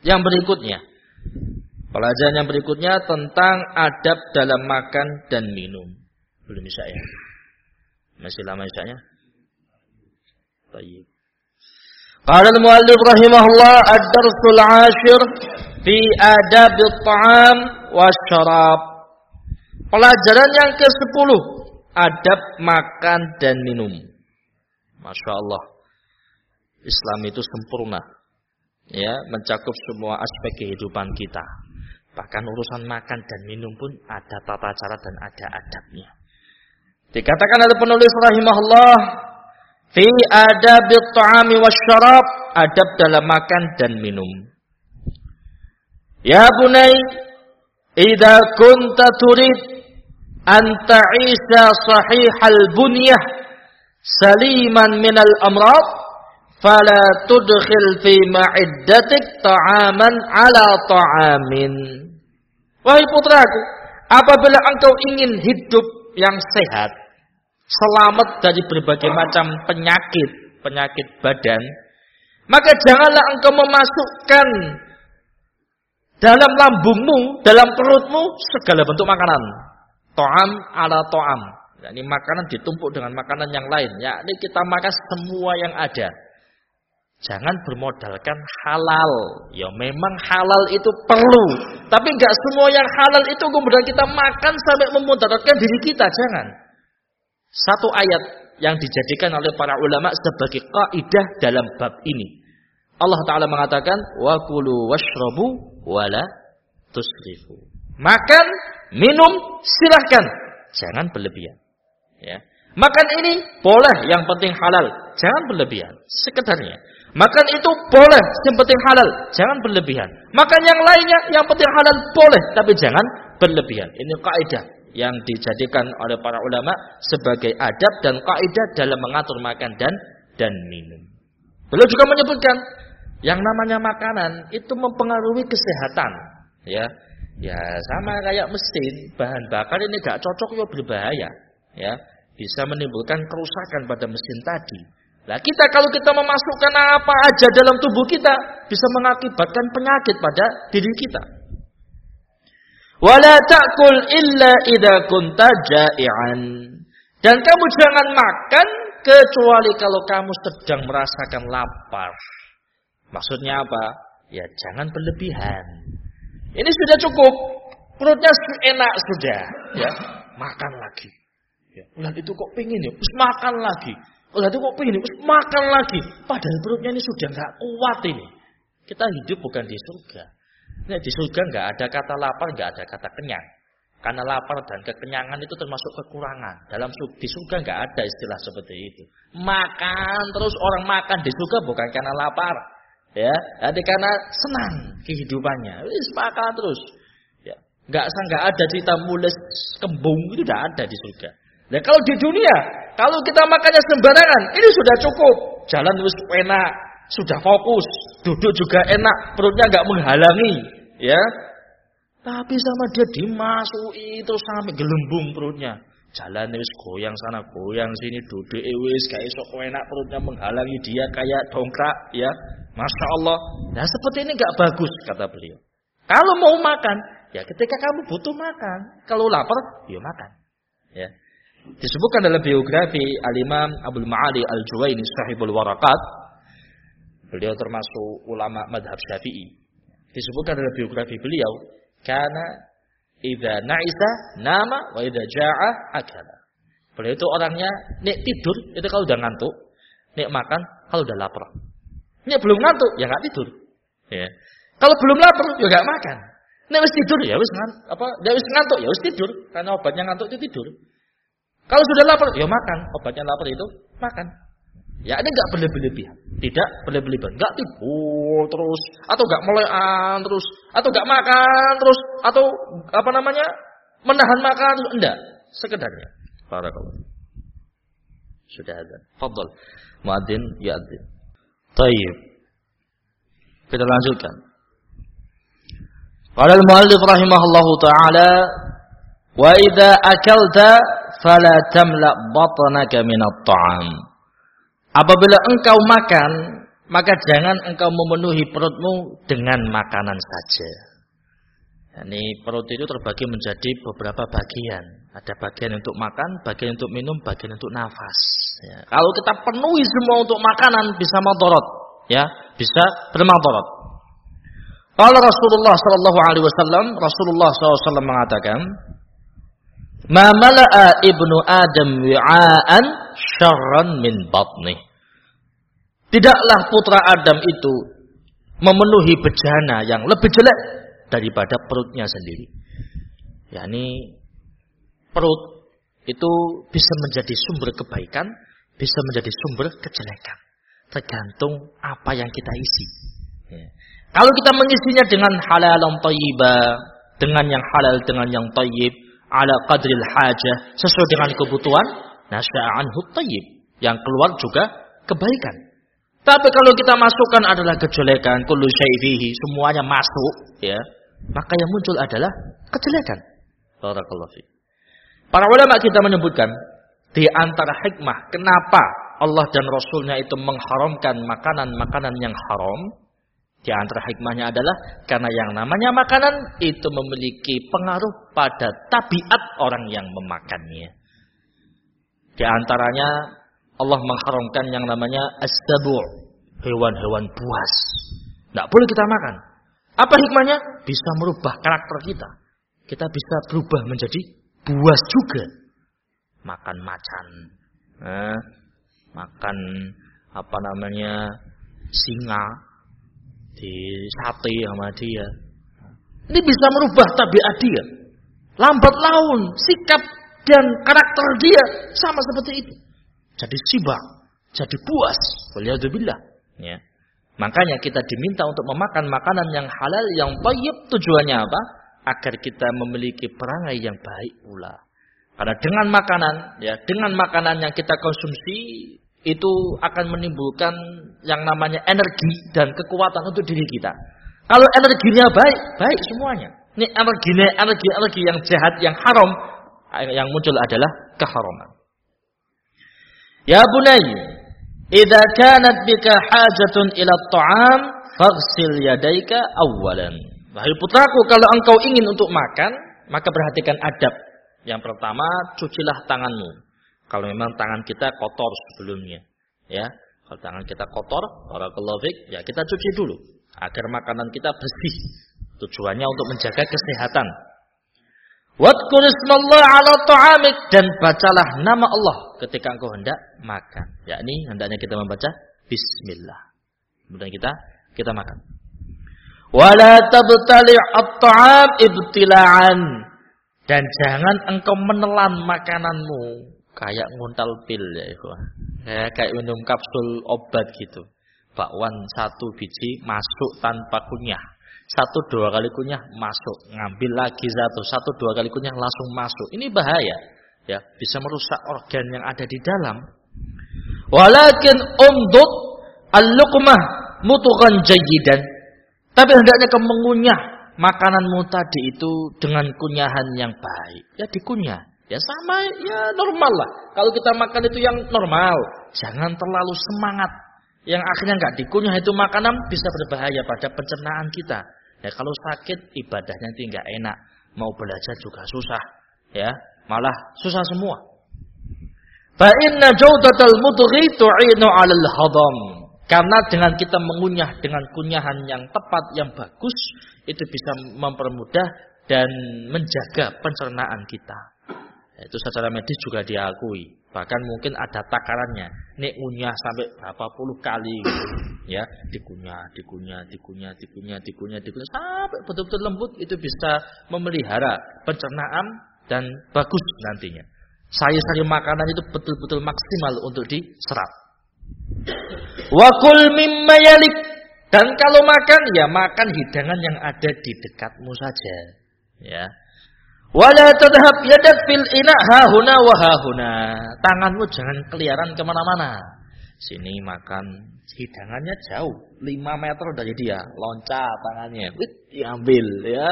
Yang berikutnya. Pelajaran yang berikutnya tentang adab dalam makan dan minum. Belum bisa ya? Masih lama isanya? Baik. Qala al-muallif rahimahullah ad-darsul 'ashir fi adab at-ta'am wasyarab. Pelajaran yang ke-10, adab makan dan minum. Masya Allah. Islam itu sempurna. Ya, mencakup semua aspek kehidupan kita. Bahkan urusan makan dan minum pun ada tata cara dan ada adabnya. Dikatakan oleh penulis rahimahullah, fi adabit ta'ami wasyarab, adab dalam makan dan minum. Ya bunai, idza kunta turid an ta'isa sahihal bunyah saliman minal amrad fala tudkhil fi ma'iddatik ta'aman ala ta'amin wahai putraku apabila engkau ingin hidup yang sehat selamat dari berbagai macam penyakit penyakit badan maka janganlah engkau memasukkan dalam lambungmu, dalam perutmu segala bentuk makanan. To'am ala to'am. Ini makanan ditumpuk dengan makanan yang lain. Ya, ini kita makan semua yang ada. Jangan bermodalkan halal. Ya memang halal itu perlu. Tapi nggak semua yang halal itu kemudian kita makan sampai memudaratkan diri kita. Jangan. Satu ayat yang dijadikan oleh para ulama sebagai kaidah dalam bab ini. Allah Ta'ala mengatakan, Wa kulu washrabu wala tusrifu. Makan minum silahkan, jangan berlebihan. Ya. Makan ini boleh, yang penting halal, jangan berlebihan, sekedarnya. Makan itu boleh, yang penting halal, jangan berlebihan. Makan yang lainnya, yang penting halal boleh, tapi jangan berlebihan. Ini kaidah yang dijadikan oleh para ulama sebagai adab dan kaidah dalam mengatur makan dan dan minum. Beliau juga menyebutkan yang namanya makanan itu mempengaruhi kesehatan, ya. Ya sama kayak mesin, bahan bakar ini gak cocok ya berbahaya. Ya, bisa menimbulkan kerusakan pada mesin tadi. Nah kita kalau kita memasukkan apa aja dalam tubuh kita bisa mengakibatkan penyakit pada diri kita. Wala ta'kul illa idza kunta ja'ian. Dan kamu jangan makan kecuali kalau kamu sedang merasakan lapar. Maksudnya apa? Ya jangan berlebihan. Ini sudah cukup. Perutnya enak sudah. Ya, makan lagi. Ya, itu kok pingin ya, terus makan lagi. Itu kok terus makan lagi. Padahal perutnya ini sudah nggak kuat ini. Kita hidup bukan di surga. Nah, di surga nggak ada kata lapar, nggak ada kata kenyang. Karena lapar dan kekenyangan itu termasuk kekurangan. Dalam di surga nggak ada istilah seperti itu. Makan terus orang makan di surga bukan karena lapar, Ya, jadi karena senang kehidupannya. Wis sepakat terus. Ya, enggak ada cerita mules kembung itu tidak ada di surga. Nah, kalau di dunia, kalau kita makannya sembarangan, ini sudah cukup. Jalan terus enak, sudah fokus, duduk juga enak, perutnya enggak menghalangi, ya. Tapi sama dia dimasuki terus sampai gelembung perutnya. Jalan wis goyang sana, goyang sini, duduk wis kayak iso enak perutnya menghalangi dia kayak dongkrak, ya. Masya Allah. Nah seperti ini nggak bagus kata beliau. Kalau mau makan, ya ketika kamu butuh makan. Kalau lapar, ya makan. Ya. Disebutkan dalam biografi Al-Imam Abdul Ma'ali Al-Juwaini Sahibul Warakat. Beliau termasuk ulama madhab syafi'i. Disebutkan dalam biografi beliau. Karena idha na'isa nama wa idha ja'a akala. Beliau itu orangnya nek tidur itu kalau udah ngantuk, nek makan kalau udah lapar. Ini belum ngantuk, ya nggak tidur. Ya. Kalau belum lapar, ya nggak makan. Ini harus tidur, ya harus apa? Ya harus ngantuk, ya harus tidur. Karena obatnya ngantuk itu tidur. Kalau sudah lapar, ya makan. Obatnya lapar itu makan. Ya ini nggak berlebihan, tidak berlebihan, nggak tidur terus, atau nggak melean terus, atau nggak makan terus, atau apa namanya menahan makan enggak, sekedarnya. Para kawan. Sudah ada. Fadl. Muadzin ya adzin. Tayyib. Kita lanjutkan. Qala al-muallif rahimahullahu taala wa idza akalta fala tamla batnaka min at-ta'am. Apabila engkau makan, maka jangan engkau memenuhi perutmu dengan makanan saja. Ini perut itu terbagi menjadi beberapa bagian. Ada bagian untuk makan, bagian untuk minum, bagian untuk nafas. Ya. Kalau kita penuhi semua untuk makanan bisa motorot, ya bisa bermotorot. Kalau Rasulullah Shallallahu Alaihi Wasallam, Rasulullah SAW mengatakan, "Ma mala'a ibnu Adam wi'aan syarran min batnih." Tidaklah putra Adam itu memenuhi bejana yang lebih jelek daripada perutnya sendiri. yakni perut itu bisa menjadi sumber kebaikan, bisa menjadi sumber kejelekan. Tergantung apa yang kita isi. Ya. Kalau kita mengisinya dengan halal tayyiba, dengan yang halal, dengan yang tayyib, ala qadril hajah, sesuai dengan kebutuhan, nasya'anhu tayyib. Yang keluar juga kebaikan. Tapi kalau kita masukkan adalah kejelekan, kullu syaifihi, semuanya masuk, ya, maka yang muncul adalah kejelekan. Barakallahu. Para ulama kita menyebutkan di antara hikmah kenapa Allah dan Rasulnya itu mengharamkan makanan-makanan yang haram, di antara hikmahnya adalah karena yang namanya makanan itu memiliki pengaruh pada tabiat orang yang memakannya. Di antaranya Allah mengharamkan yang namanya as-sabu' hewan-hewan buas. Tidak boleh kita makan. Apa hikmahnya? Bisa merubah karakter kita. Kita bisa berubah menjadi buas juga. Makan macan. Eh, makan apa namanya singa di sate sama dia. Ini bisa merubah tabiat dia. Lambat laun, sikap dan karakter dia sama seperti itu jadi sibak, jadi puas. Waliyadzubillah. Ya. Makanya kita diminta untuk memakan makanan yang halal, yang tayyib. Tujuannya apa? Agar kita memiliki perangai yang baik pula. Karena dengan makanan, ya, dengan makanan yang kita konsumsi itu akan menimbulkan yang namanya energi dan kekuatan untuk diri kita. Kalau energinya baik, baik semuanya. Ini energinya, energi-energi yang jahat, yang haram, yang muncul adalah keharaman. Ya bunay, idza kanat bika hajatun ila ta'am faghsil yadaika awwalan. Wahai putraku, kalau engkau ingin untuk makan, maka perhatikan adab. Yang pertama, cucilah tanganmu. Kalau memang tangan kita kotor sebelumnya, ya. Kalau tangan kita kotor, barakallahu ya kita cuci dulu agar makanan kita bersih. Tujuannya untuk menjaga kesehatan Wadkur ismallah ala ta'amik dan bacalah nama Allah ketika engkau hendak makan. Yakni hendaknya kita membaca bismillah. Kemudian kita kita makan. Wala tabtali' at-ta'am ibtila'an. Dan jangan engkau menelan makananmu kayak nguntal pil ya ikhwan. Ya, kayak minum kapsul obat gitu. Bakwan satu biji masuk tanpa kunyah satu dua kali kunyah masuk, ngambil lagi satu, satu dua kali kunyah langsung masuk. Ini bahaya, ya bisa merusak organ yang ada di dalam. Walakin umdud al-luqmah mutukan jayidan. Tapi hendaknya kamu mengunyah makananmu tadi itu dengan kunyahan yang baik. Ya dikunyah. Ya sama ya normal lah. Kalau kita makan itu yang normal, jangan terlalu semangat. Yang akhirnya nggak dikunyah itu makanan bisa berbahaya pada pencernaan kita. Ya kalau sakit ibadahnya nanti nggak enak, mau belajar juga susah, ya malah susah semua. Fa inna jawdatal mudghi tu'inu 'alal hadam. Karena dengan kita mengunyah dengan kunyahan yang tepat yang bagus itu bisa mempermudah dan menjaga pencernaan kita. Itu secara medis juga diakui. Bahkan mungkin ada takarannya. Nek unyah sampai berapa puluh kali gitu. Ya, dikunyah, dikunyah, dikunyah, dikunyah, dikunyah, dikunyah sampai betul-betul lembut itu bisa memelihara pencernaan dan bagus nantinya. Sayur-sayur makanan itu betul-betul maksimal untuk diserap. Wakul mimma yalik dan kalau makan ya makan hidangan yang ada di dekatmu saja. Ya, Wala tadhab yadak fil ina hahuna wa hahuna. Tanganmu jangan keliaran ke mana-mana. Sini makan hidangannya jauh, 5 meter dari dia, loncat tangannya, wih, diambil ya.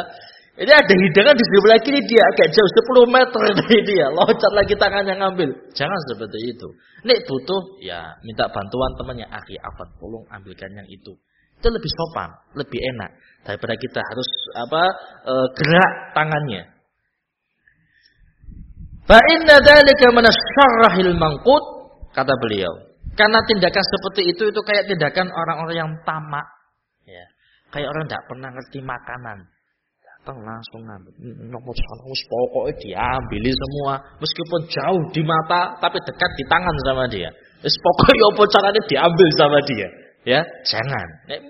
Ini ada hidangan di sebelah kiri dia agak jauh 10 meter dari dia. Loncat lagi tangannya ngambil. Jangan seperti itu. Nek butuh ya minta bantuan temannya. Akhi apa tolong ambilkan yang itu. Itu lebih sopan, lebih enak daripada kita harus apa e, gerak tangannya. Fa inna dzalika minasyarrahil mangqut kata beliau. Karena tindakan seperti itu itu kayak tindakan orang-orang yang tamak. Ya. Kayak orang tidak pernah ngerti makanan. Datang langsung ngambil. Nomor sanus pokoknya diambil semua. Meskipun jauh di mata tapi dekat di tangan sama dia. Wis pokoknya apa caranya diambil sama dia. Ya, jangan. Nek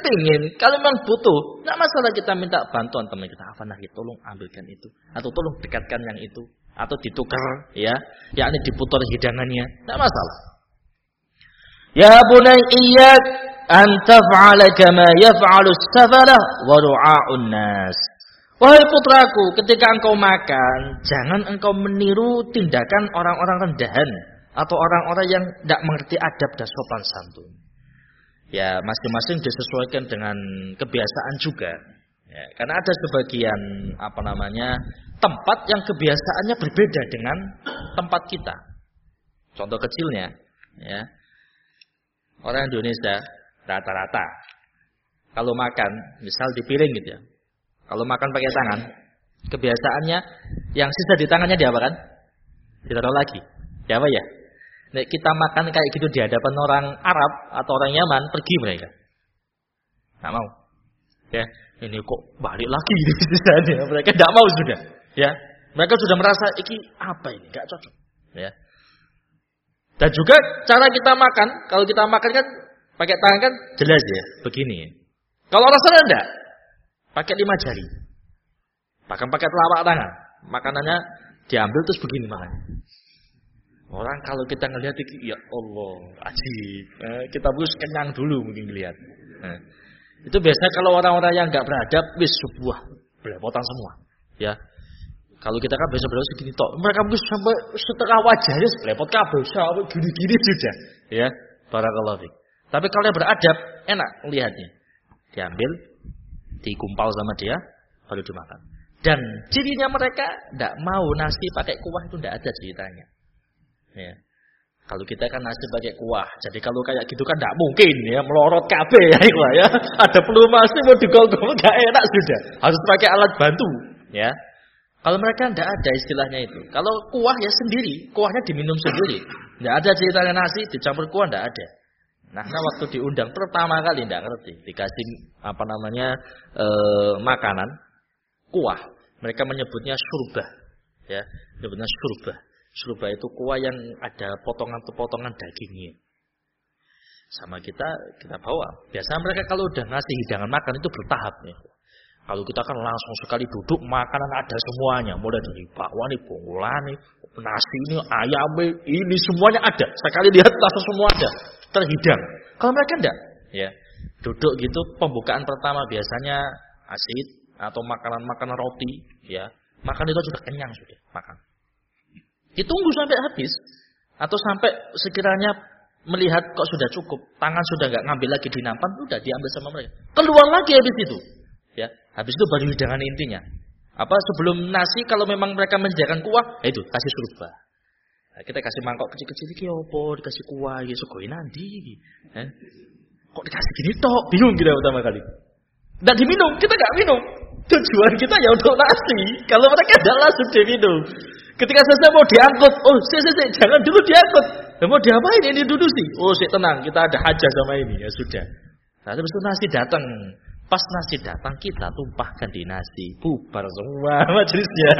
pengen, kalau memang butuh, nggak masalah kita minta bantuan teman kita. Apa nah, tolong ambilkan itu, atau tolong dekatkan yang itu, atau ditukar, ya, yakni diputar hidangannya, nggak masalah. Ya bunai iyyak an taf'ala kama yaf'alu as-safara wa du'a'un nas. Wahai putraku, ketika engkau makan, jangan engkau meniru tindakan orang-orang rendahan atau orang-orang yang tidak mengerti adab dan sopan santun ya masing-masing disesuaikan dengan kebiasaan juga. Ya, karena ada sebagian apa namanya tempat yang kebiasaannya berbeda dengan tempat kita. Contoh kecilnya, ya orang Indonesia rata-rata kalau makan, misal di piring gitu ya, kalau makan pakai tangan, kebiasaannya yang sisa di tangannya diapakan? Ditaruh lagi. Ya apa ya? Nek kita makan kayak gitu di hadapan orang Arab atau orang Yaman, pergi mereka. Nggak mau. Ya, ini kok balik lagi sana. Mereka tidak mau sudah. Ya, mereka sudah merasa iki apa ini, nggak cocok. Ya. Dan juga cara kita makan, kalau kita makan kan pakai tangan kan jelas ya, begini. Kalau orang sana enggak, pakai lima jari. Bahkan pakai telapak tangan. Makanannya diambil terus begini makannya. Orang kalau kita ngelihat itu ya Allah, ajib. Eh, kita harus kenyang dulu mungkin lihat. Eh, itu biasanya kalau orang-orang yang nggak beradab wis sebuah belepotan semua. Ya. Kalau kita kan biasa berada segini tok. Mereka mungkin sampai setengah wajahnya belepot kabel sampai gini-gini sudah. Ya. Barakallahu fiik. Tapi kalau yang beradab enak melihatnya. Diambil, dikumpal sama dia, baru dimakan. Dan cirinya mereka tidak mau nasi pakai kuah itu tidak ada ceritanya. Ya. Kalau kita kan nasi pakai kuah. Jadi kalau kayak gitu kan tidak mungkin ya melorot KB ya, ya. Ada masih mau digol-gol nggak enak sudah. Harus pakai alat bantu, ya. Kalau mereka tidak ada istilahnya itu. Kalau kuah ya sendiri, kuahnya diminum sendiri. Tidak ada ceritanya nasi dicampur kuah tidak ada. Nah, nah waktu diundang pertama kali tidak ngerti, dikasih apa namanya e, makanan kuah. Mereka menyebutnya surba, ya, menyebutnya surba. Surba itu kuah yang ada potongan-potongan dagingnya. Sama kita, kita bawa. Biasa mereka kalau udah ngasih hidangan makan itu bertahap nih. Kalau kita kan langsung sekali duduk makanan ada semuanya, mulai dari bakwan, bongolan, nasi ini, ayam ini semuanya ada. Sekali lihat langsung semua ada, terhidang. Kalau mereka enggak, ya duduk gitu pembukaan pertama biasanya asid atau makanan-makanan roti, ya makan itu sudah kenyang sudah makan. Ditunggu sampai habis atau sampai sekiranya melihat kok sudah cukup, tangan sudah nggak ngambil lagi di nampan, sudah diambil sama mereka. Keluar lagi habis itu. Ya, habis itu baru hidangan intinya. Apa sebelum nasi kalau memang mereka menjajakan kuah, ya itu kasih surba. Nah, kita kasih mangkok kecil-kecil iki opo, dikasih kuah, ya sugoi nanti. Eh? Kok dikasih gini tok, bingung kita pertama kali. Dan diminum, kita nggak minum. Tujuan kita ya untuk nasi. Kalau mereka adalah sudah minum. Ketika selesai mau diangkut, oh si, si, si, jangan dulu diangkut. Ya, mau diapain ini dulu sih? Oh si tenang, kita ada hajah sama ini ya sudah. Nah, terus nasi datang. Pas nasi datang kita tumpahkan di nasi, bubar semua majelisnya.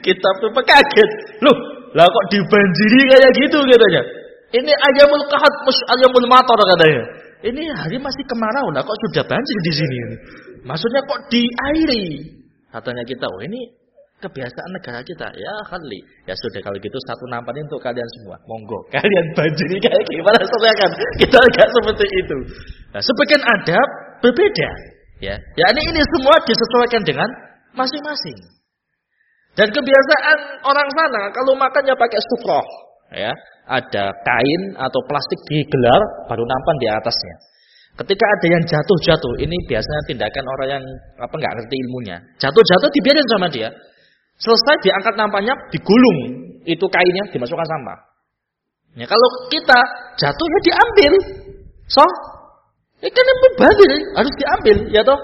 Kita tuh kaget. Loh, lah kok dibanjiri kayak gitu katanya. Ini ayamul kahat, ayamul mator katanya. Ini hari masih kemarau, lah kok sudah banjir di sini. Maksudnya kok diairi? Katanya kita, oh ini kebiasaan negara kita. Ya kali. Ya sudah kalau gitu satu nampan untuk kalian semua. Monggo. Kalian banjiri kayak gimana kan Kita agak seperti itu. Nah, sebagian adab berbeda. Ya, ya ini, semua disesuaikan dengan masing-masing. Dan kebiasaan orang sana kalau makannya pakai sufroh, ya, ada kain atau plastik digelar baru nampan di atasnya. Ketika ada yang jatuh-jatuh, ini biasanya tindakan orang yang apa nggak ngerti ilmunya. Jatuh-jatuh dibiarin sama dia. Selesai diangkat nampaknya, digulung itu kainnya dimasukkan sampah. Ya, kalau kita jatuh ya diambil. So, ini kan mubazir, harus diambil, ya toh.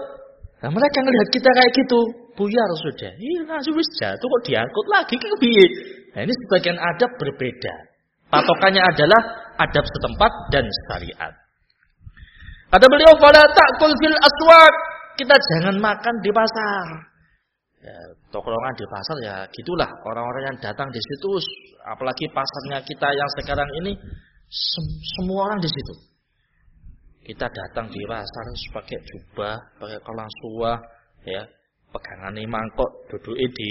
Nah, mereka ngelihat kita kayak gitu, buyar sudah. Iya, langsung wis jatuh kok diangkut lagi ke biye. Nah, ini sebagian adab berbeda. Patokannya adalah adab setempat dan syariat. Kata beliau, "Fala ta'kul fil aswaq." Kita jangan makan di pasar. Ya, tokrongan di pasar ya gitulah orang-orang yang datang di situ apalagi pasarnya kita yang sekarang ini sem semua orang di situ kita datang di pasar pakai jubah, pakai kolang suah, ya, pegangan mangkok, duduk di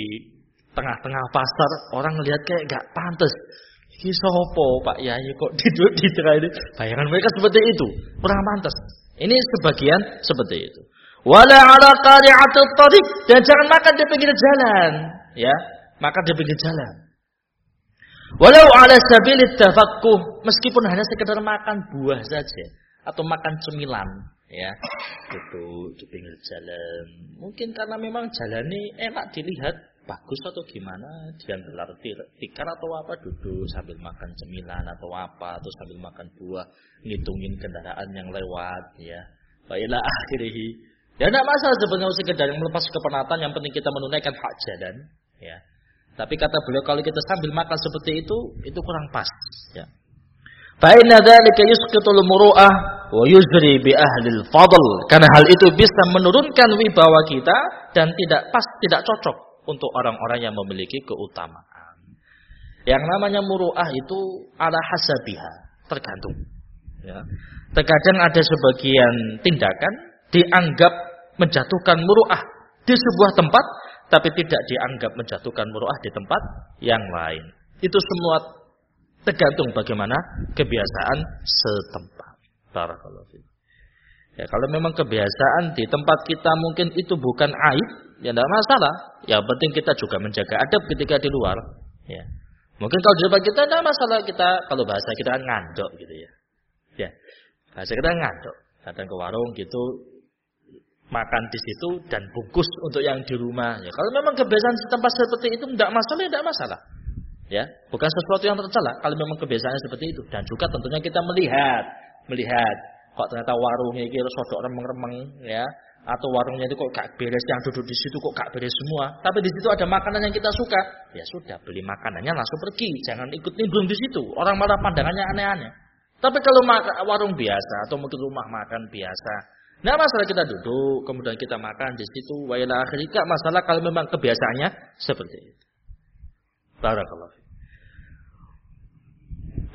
tengah-tengah pasar, orang lihat kayak gak pantas. Ini sopo Pak Yai kok duduk di tengah ini? Bayangan mereka seperti itu, kurang pantas. Ini sebagian seperti itu. Wala ala qari'atul tariq dan jangan makan di pinggir jalan, ya. Makan di pinggir jalan. Walau ala sabilit tafakkuh, meskipun hanya sekedar makan buah saja atau makan cemilan ya. Duduk di pinggir jalan. Mungkin karena memang jalan ini enak dilihat bagus atau gimana dia gelar tikar atau apa duduk sambil makan cemilan atau apa atau sambil makan buah ngitungin kendaraan yang lewat ya. Baiklah akhirnya. Ya tidak masalah sebenarnya sekedar melepas kepenatan yang penting kita menunaikan hak jalan ya. Tapi kata beliau kalau kita sambil makan seperti itu itu kurang pas ya. Fa'inna dzalika yusqitul muru'ah wa yuzri bi ahlil fadl. Karena hal itu bisa menurunkan wibawa kita dan tidak pas, tidak cocok untuk orang-orang yang memiliki keutamaan. Yang namanya muru'ah itu ala hasabiha, tergantung. Ya. Terkadang ada sebagian tindakan dianggap menjatuhkan muru'ah di sebuah tempat, tapi tidak dianggap menjatuhkan muru'ah di tempat yang lain. Itu semua Tergantung bagaimana kebiasaan setempat. Barakallahu Ya, kalau memang kebiasaan di tempat kita mungkin itu bukan aib, ya tidak masalah. Yang penting kita juga menjaga adab ketika di luar. Ya. Mungkin kalau di tempat kita tidak masalah kita kalau bahasa kita ngandok gitu ya. Ya, bahasa kita ngandok. Datang ke warung gitu, makan di situ dan bungkus untuk yang di rumah. Ya, kalau memang kebiasaan setempat seperti itu tidak masalah, ya tidak masalah. Ya, bukan sesuatu yang tercela kalau memang kebiasaannya seperti itu. Dan juga tentunya kita melihat, melihat kok ternyata warungnya ini sodok remeng-remeng ya, atau warungnya itu kok gak beres yang duduk di situ kok gak beres semua. Tapi di situ ada makanan yang kita suka, ya sudah beli makanannya langsung pergi, jangan ikut nimbrung di situ. Orang malah pandangannya aneh-aneh. Tapi kalau warung biasa atau mungkin rumah makan biasa, nah masalah kita duduk, kemudian kita makan di situ, wailah akhirnya masalah kalau memang kebiasaannya seperti itu. Barakallah.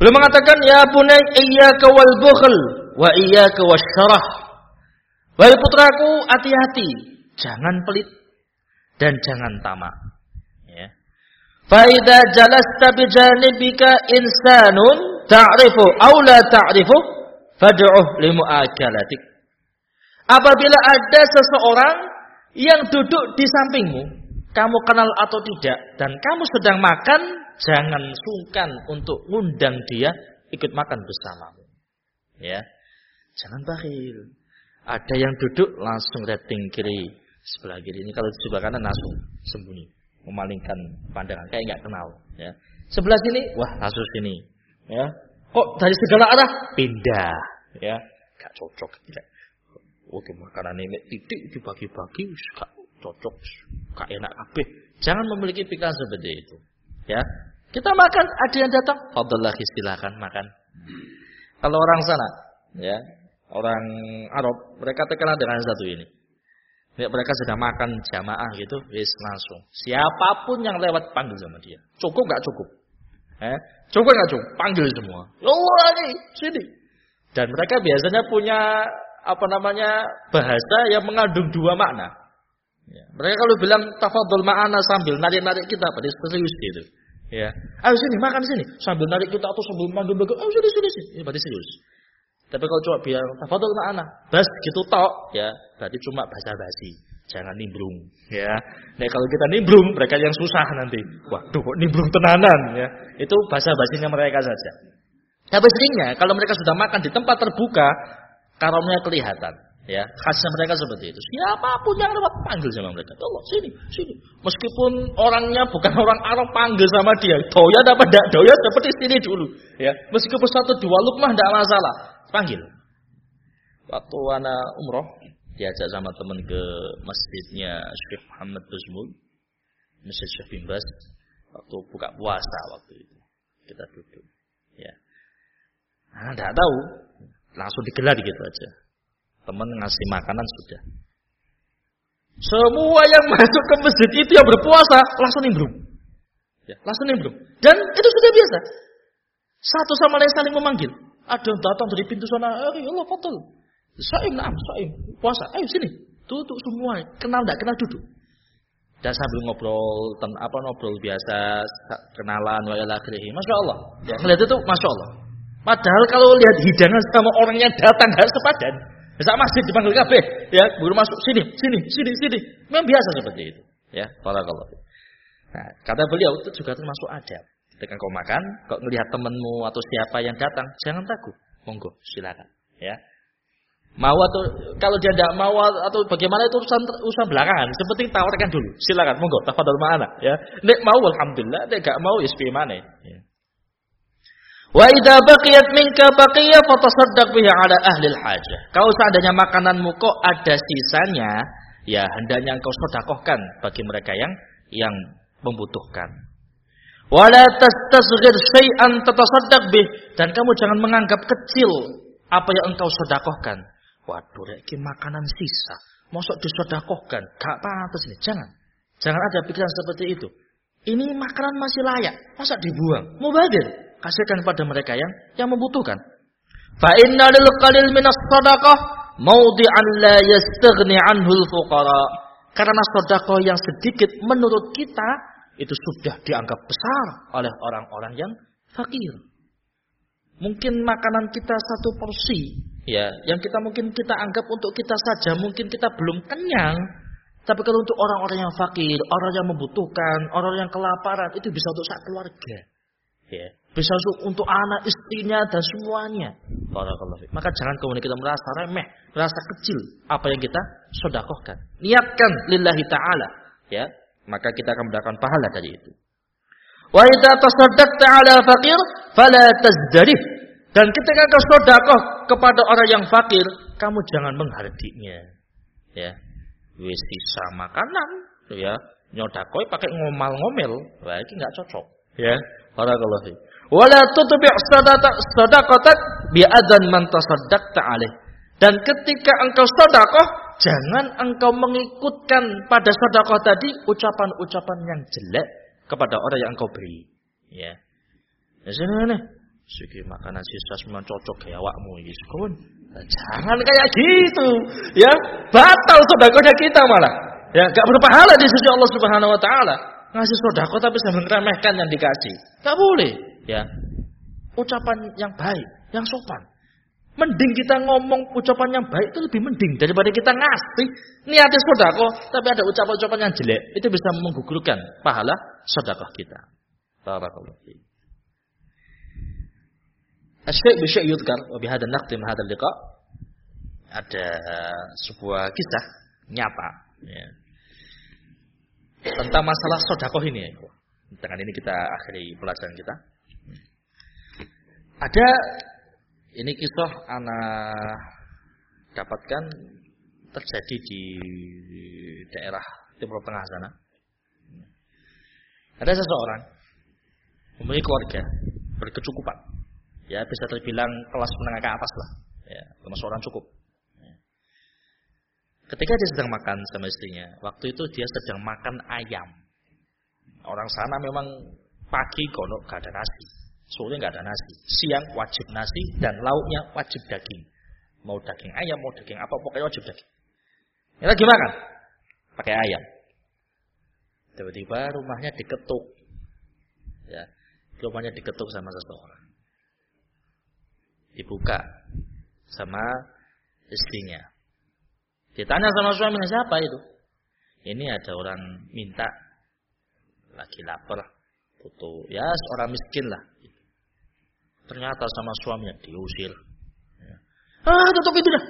Beliau mengatakan ya bunai iyyaka wal bukhl wa iyyaka wasyarah. Wahai putraku, hati-hati, jangan pelit dan jangan tamak. Ya. Fa idza jalasta bi janibika insanun ta'rifu aw la ta'rifu fad'uh li. Apabila ada seseorang yang duduk di sampingmu, kamu kenal atau tidak dan kamu sedang makan, jangan sungkan untuk ngundang dia ikut makan bersamamu. Ya. Jangan bakhil. Ada yang duduk langsung rating kiri sebelah kiri ini kalau sebelah kanan langsung sembunyi, memalingkan pandangan kayak nggak kenal, ya. Sebelah sini, wah langsung sini, ya. Kok dari segala arah pindah, ya. Gak cocok tidak. Oke, makanan ini titik dibagi-bagi, gak cocok, gak enak kabeh. Jangan memiliki pikiran seperti itu. Ya. Kita makan, ada yang datang, fadllah silakan makan. Kalau orang sana, ya, orang Arab, mereka terkenal dengan satu ini. Ya, mereka sedang makan jamaah gitu, wis langsung. Siapa pun yang lewat panggil sama dia. Cukup gak cukup? Eh, cukup gak cukup? Panggil semua. Oh, ini, sini. Dan mereka biasanya punya apa namanya bahasa yang mengandung dua makna. Ya. Mereka kalau bilang tafadhol ma'ana sambil narik-narik kita, pada serius gitu. Ya. Ayo sini, makan sini. Sambil narik kita atau sambil manggil manggil, ayo sini, sini, sini. Ini berarti serius. Tapi kalau coba biar tafadhol ma'ana, bas gitu tok, ya. Berarti cuma bahasa basi. Jangan nimbrung, ya. Nah, kalau kita nimbrung, mereka yang susah nanti. Waduh, kok nimbrung tenanan, ya. Itu bahasa basinya mereka saja. Tapi seringnya, kalau mereka sudah makan di tempat terbuka, Karomnya kelihatan. Ya, khasnya mereka seperti itu. Siapa pun yang lewat panggil sama mereka. Ya Allah, sini, sini. Meskipun orangnya bukan orang Arab panggil sama dia. Doya dapat tidak doya seperti sini dulu. Ya, meskipun satu dua lukmah tidak masalah. Panggil. Waktu anak umroh, diajak sama teman ke masjidnya Syekh Muhammad Buzmul. Masjid Syekh Bimbas. Waktu buka puasa waktu itu. Kita duduk. Ya. Nah, tidak tahu. Langsung digelar gitu aja Teman ngasih makanan sudah. Semua yang masuk ke masjid itu yang berpuasa langsung nimbrung. Ya, langsung nimbrung. Dan itu sudah biasa. Satu sama lain saling memanggil. Ada yang datang dari pintu sana, eh, Allah fatul. Saim, naam, saim. Puasa, ayo sini. Duduk semua. Kenal tidak kenal duduk. Dan sambil ngobrol, ten, apa ngobrol biasa, kenalan, wa Masya Allah. Ya, melihat itu, Masya Allah. Padahal kalau lihat hidangan sama orang yang datang harus sepadan. Bisa masjid dipanggil kabeh, ya, guru masuk sini, sini, sini, sini. Memang biasa seperti itu, ya. kalau Nah, kata beliau itu juga termasuk adab. Ketika kau makan, kau melihat temanmu atau siapa yang datang, jangan takut. Monggo, silakan, ya. Mau atau kalau dia tidak mau atau bagaimana itu urusan urusan belakangan. Seperti tawarkan dulu. Silakan, monggo, tafadhol mana, ya. Nek mau alhamdulillah, nek gak mau ya mana, ya. Wa idza baqiyat minka baqiyya fatasaddaq bihi ala ahli hajah. Kalau seandainya makananmu kok ada sisanya, ya hendaknya engkau sedekahkan bagi mereka yang yang membutuhkan. Wala tastasghir syai'an tatasaddaq bih dan kamu jangan menganggap kecil apa yang engkau sedekahkan. Waduh, ini makanan sisa. Mosok disedekahkan, gak pantas ini. Jangan. Jangan ada pikiran seperti itu. Ini makanan masih layak, masa dibuang? Mubadir kasihkan pada mereka yang yang membutuhkan. Fa inna lil qalil minas sadaqah mawdi'an la yastaghni anhu fuqara. Karena sedekah yang sedikit menurut kita itu sudah dianggap besar oleh orang-orang yang fakir. Mungkin makanan kita satu porsi, ya, yang kita mungkin kita anggap untuk kita saja, mungkin kita belum kenyang. Tapi kalau untuk orang-orang yang fakir, orang yang membutuhkan, orang yang kelaparan, itu bisa untuk sak keluarga. Ya. Bisa untuk anak istrinya dan semuanya. Maka jangan kemudian kita merasa remeh, merasa kecil apa yang kita sodakohkan. Niatkan lillahi ta'ala. Ya, maka kita akan mendapatkan pahala dari itu. Wa tasaddaqta 'ala faqir fala. Dan ketika kau sodakoh kepada orang yang fakir, kamu jangan menghardiknya. Ya. Wis sisa makanan, ya. Nyodakoi pakai ngomal-ngomel, wah ini enggak cocok. Ya. Barakallahu Wala tutbi' sadaqatak bi'adzan man tasaddaqta alaih. Dan ketika engkau sedekah, jangan engkau mengikutkan pada sedekah tadi ucapan-ucapan yang jelek kepada orang yang engkau beri. Ya. Ya sini nih. Segi makanan sisa semua cocok kayak awakmu sekon. Nah, jangan kayak gitu. Ya, batal sedekahnya kita malah. Ya, gak berpahala di sisi Allah Subhanahu wa taala. Ngasih sedekah tapi sambil meremehkan yang dikasih. Gak boleh ya ucapan yang baik, yang sopan. Mending kita ngomong ucapan yang baik itu lebih mending daripada kita ngasih niatnya sodako, tapi ada ucapan-ucapan yang jelek itu bisa menggugurkan pahala sodako kita. Barakallahu fiik. Asyik bisyik yudkar wa bihadha naqtim hadha liqa ada sebuah kisah nyata ya. Tentang masalah sodakoh ini. Dengan ini kita akhiri pelajaran kita. Ada ini kisah anak dapatkan terjadi di daerah Timur Tengah sana. Ada seseorang memiliki keluarga berkecukupan. Ya, bisa terbilang kelas menengah ke atas lah. Ya, termasuk orang cukup. Ketika dia sedang makan sama istrinya, waktu itu dia sedang makan ayam. Orang sana memang pagi kono gak ada nasi. Sore nggak ada nasi. Siang wajib nasi dan lauknya wajib daging. Mau daging ayam, mau daging apa, pokoknya wajib daging. Ini lagi makan. Pakai ayam. Tiba-tiba rumahnya diketuk. Ya, rumahnya diketuk sama seseorang. Dibuka sama istrinya. Ditanya sama suaminya siapa itu? Ini ada orang minta lagi lapar, butuh ya seorang miskin lah. Ternyata sama suaminya diusir. Ya. Ah, tutup itu dah.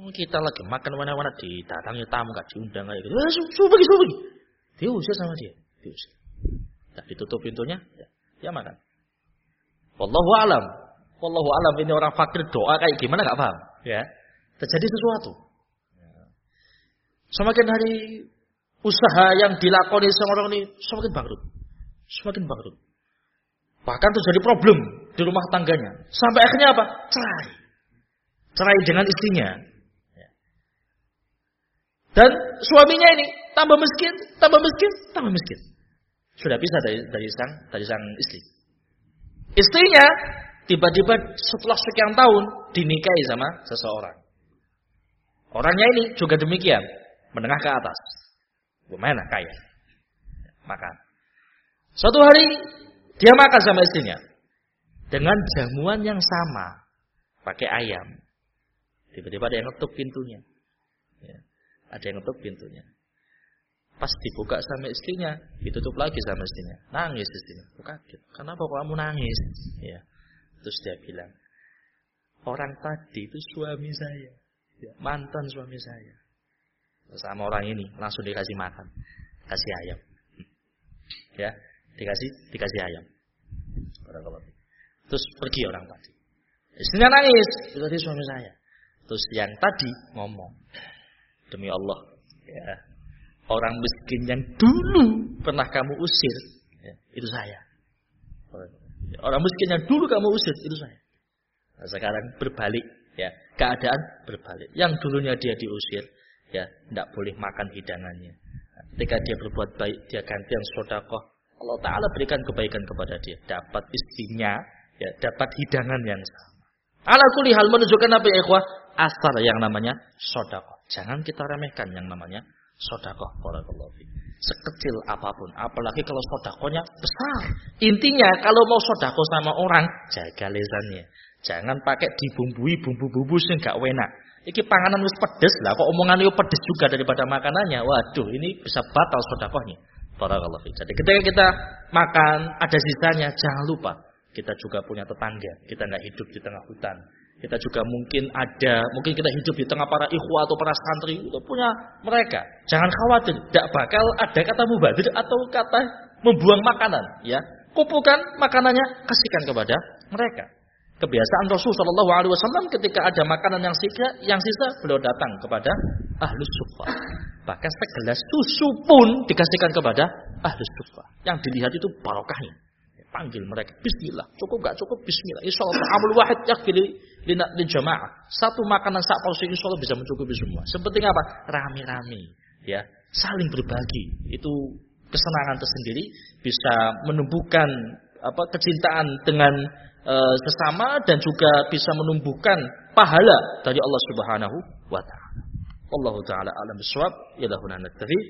Oh, kita lagi makan mana-mana didatangi tamu gak diundang kayak gitu. Ah, pergi, suruh pergi. Diusir sama dia. Diusir. Nah, ditutup pintunya, ya, dia makan. Wallahu alam. Wallahu alam ini orang fakir doa kayak gimana gak paham. Ya. Terjadi sesuatu. Semakin hari usaha yang dilakoni sama orang ini semakin bangkrut. Semakin bangkrut. Bahkan terjadi problem di rumah tangganya. Sampai akhirnya apa? Cerai. Cerai dengan istrinya. Ya. Dan suaminya ini tambah miskin, tambah miskin, tambah miskin. Sudah bisa dari dari sang dari sang istri. Istrinya tiba-tiba setelah sekian tahun dinikahi sama seseorang. Orangnya ini juga demikian, menengah ke atas. Lumayan kaya. Makan. Suatu hari dia makan sama istrinya dengan jamuan yang sama, pakai ayam. Tiba-tiba ada yang ngetuk pintunya. Ya, ada yang ngetuk pintunya. Pas dibuka sama istrinya, ditutup lagi sama istrinya. Nangis istrinya. Kaget. Kenapa kamu nangis? Ya. Terus dia bilang, orang tadi itu suami saya. Ya, mantan suami saya. Sama orang ini langsung dikasih makan. Kasih ayam. Ya, dikasih dikasih ayam. Terus pergi orang tadi. Istrinya nangis, itu tadi suami saya. Terus yang tadi ngomong, demi Allah, ya, orang miskin yang dulu pernah kamu usir, ya, itu saya. Orang miskin yang dulu kamu usir, itu saya. Nah, sekarang berbalik, ya, keadaan berbalik. Yang dulunya dia diusir, ya, tidak boleh makan hidangannya. Ketika dia berbuat baik, dia ganti yang sodakoh. Allah Ta'ala berikan kebaikan kepada dia. Dapat istrinya, ya, dapat hidangan yang sama. Ala kulli hal menunjukkan apa ya ikhwah? Asar yang namanya sodakoh. Jangan kita remehkan yang namanya sodakoh. Sekecil apa pun. Apalagi kalau sodakohnya besar. Intinya kalau mau sodakoh sama orang, jaga lesannya. Jangan pakai dibumbui bumbu-bumbu sing gak enak. Iki panganan wis pedes lah, kok omongan itu pedes juga daripada makanannya. Waduh, ini bisa batal sodakohnya. Barakallahu Jadi ketika kita makan ada sisanya, jangan lupa kita juga punya tetangga. Kita nggak hidup di tengah hutan. Kita juga mungkin ada, mungkin kita hidup di tengah para ikhwah atau para santri itu punya mereka. Jangan khawatir, tidak bakal ada kata mubadir atau kata membuang makanan, ya. Kumpulkan makanannya, kasihkan kepada mereka. Kebiasaan Rasul Shallallahu Alaihi Wasallam ketika ada makanan yang sisa, yang sisa beliau datang kepada ahlus sufa. Bahkan segelas susu pun dikasihkan kepada ahlus sufa. Yang dilihat itu barokahnya. Panggil mereka. Bismillah. Cukup gak cukup? Bismillah. Insya Allah. Amul wahid yakfir di jamaah. Satu makanan sak porsi insya Allah bisa mencukupi semua. Sepenting apa? Rame-rame. Ya. Saling berbagi. Itu kesenangan tersendiri. Bisa menumbuhkan apa kecintaan dengan Eh, sesama dan juga bisa menumbuhkan pahala dari Allah Subhanahu wa taala. Allahu taala alam bisawab, ilahuna ya nattafi.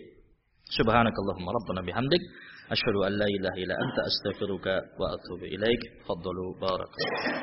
Subhanakallahumma rabbana bihamdik, asyhadu an la ilaha illa anta astaghfiruka wa atubu ilaik. Faddalu barakallahu.